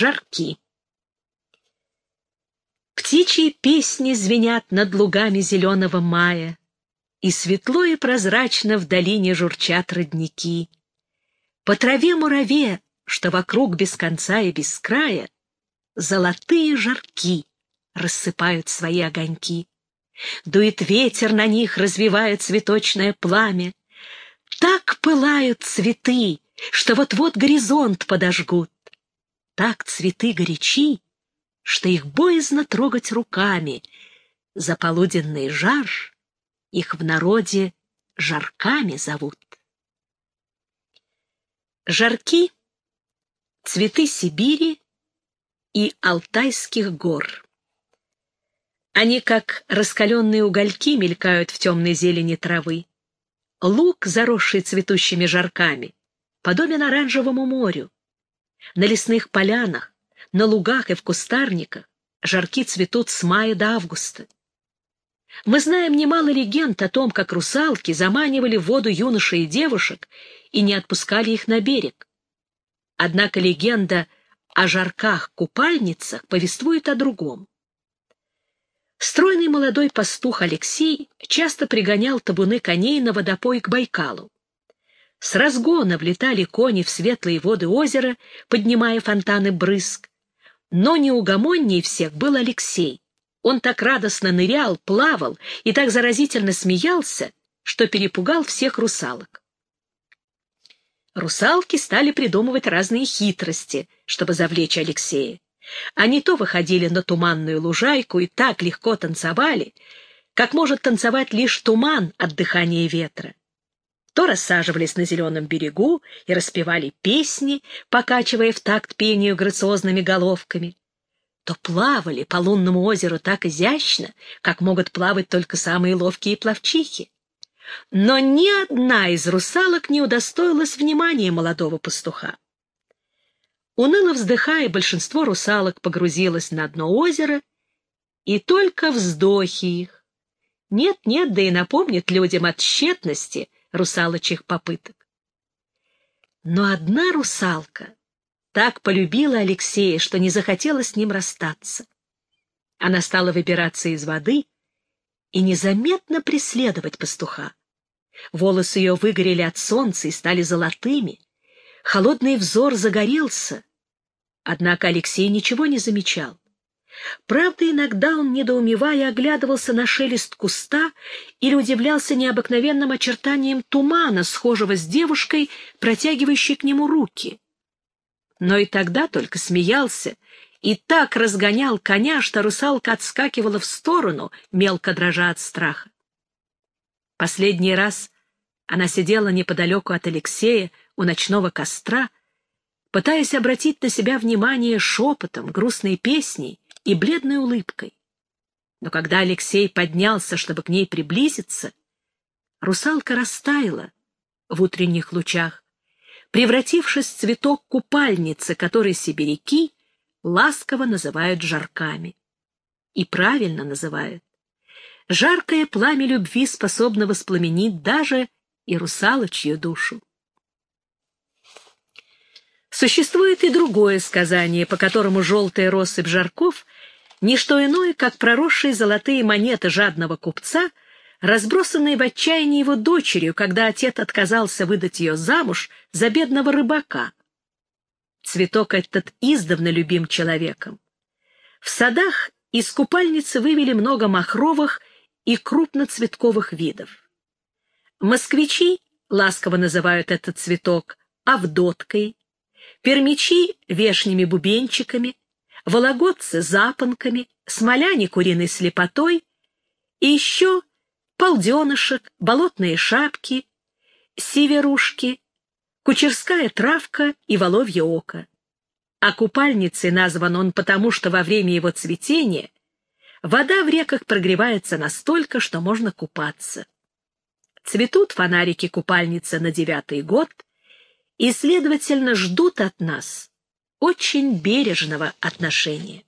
Жарки. Птичьи песни звенят над лугами зеленого мая, И светло и прозрачно в долине журчат родники. По траве мураве, что вокруг без конца и без края, Золотые жарки рассыпают свои огоньки. Дует ветер на них, развивая цветочное пламя. Так пылают цветы, что вот-вот горизонт подожгут. Так цветы горячи, что их боязно трогать руками. За полуденный жар их в народе жарками зовут. Жарки — цветы Сибири и Алтайских гор. Они, как раскаленные угольки, мелькают в темной зелени травы. Луг, заросший цветущими жарками, подобен оранжевому морю. На лесных полянах, на лугах и в кустарниках жарки цветут с мая до августа. Мы знаем немало легенд о том, как русалки заманивали в воду юношей и девушек и не отпускали их на берег. Однако легенда о жарках-купальницах повествует о другом. Стройный молодой пастух Алексей часто пригонял табуны коней на водопой к Байкалу. С разгона влетали кони в светлые воды озера, поднимая фонтаны брызг. Но неугомонней всех был Алексей. Он так радостно нырял, плавал и так заразительно смеялся, что перепугал всех русалок. Русалки стали придумывать разные хитрости, чтобы завлечь Алексея. Они то выходили на туманную лужайку и так легко танцевали, как может танцевать лишь туман от дыхания ветра. То рассаживались на зеленом берегу и распевали песни, покачивая в такт пению грациозными головками, то плавали по лунному озеру так изящно, как могут плавать только самые ловкие пловчихи. Но ни одна из русалок не удостоилась внимания молодого пастуха. Уныло вздыхая, большинство русалок погрузилось на дно озера, и только вздохи их. Нет-нет, да и напомнит людям о тщетности русалочьих попыток. Но одна русалка так полюбила Алексея, что не захотела с ним расстаться. Она стала выбираться из воды и незаметно преследовать пастуха. Волосы ее выгорели от солнца и стали золотыми. Холодный взор загорелся, Однако Алексей ничего не замечал. Правда, иногда он, недоумевая, оглядывался на шелест куста или удивлялся необыкновенным очертанием тумана, схожего с девушкой, протягивающей к нему руки. Но и тогда только смеялся и так разгонял коня, что русалка отскакивала в сторону, мелко дрожа от страха. Последний раз она сидела неподалеку от Алексея у ночного костра, пытаясь обратить на себя внимание шепотом, грустной песней и бледной улыбкой. Но когда Алексей поднялся, чтобы к ней приблизиться, русалка растаяла в утренних лучах, превратившись в цветок купальницы, который сибиряки ласково называют жарками. И правильно называют. Жаркое пламя любви способно воспламенить даже и русалочью душу. Существует и другое сказание, по которому желтая россыпь жарков — не что иное, как проросшие золотые монеты жадного купца, разбросанные в отчаянии его дочерью, когда отец отказался выдать ее замуж за бедного рыбака. Цветок этот издавна любим человеком. В садах из купальницы вывели много махровых и крупноцветковых видов. Москвичи ласково называют этот цветок авдоткой, пермичи — вешними бубенчиками, вологодцы — запонками, смоляне — куриной слепотой, и еще полденышек, болотные шапки, северушки, кучерская травка и воловье око. А купальницей назван он потому, что во время его цветения вода в реках прогревается настолько, что можно купаться. Цветут фонарики купальницы на девятый год — и, следовательно, ждут от нас очень бережного отношения.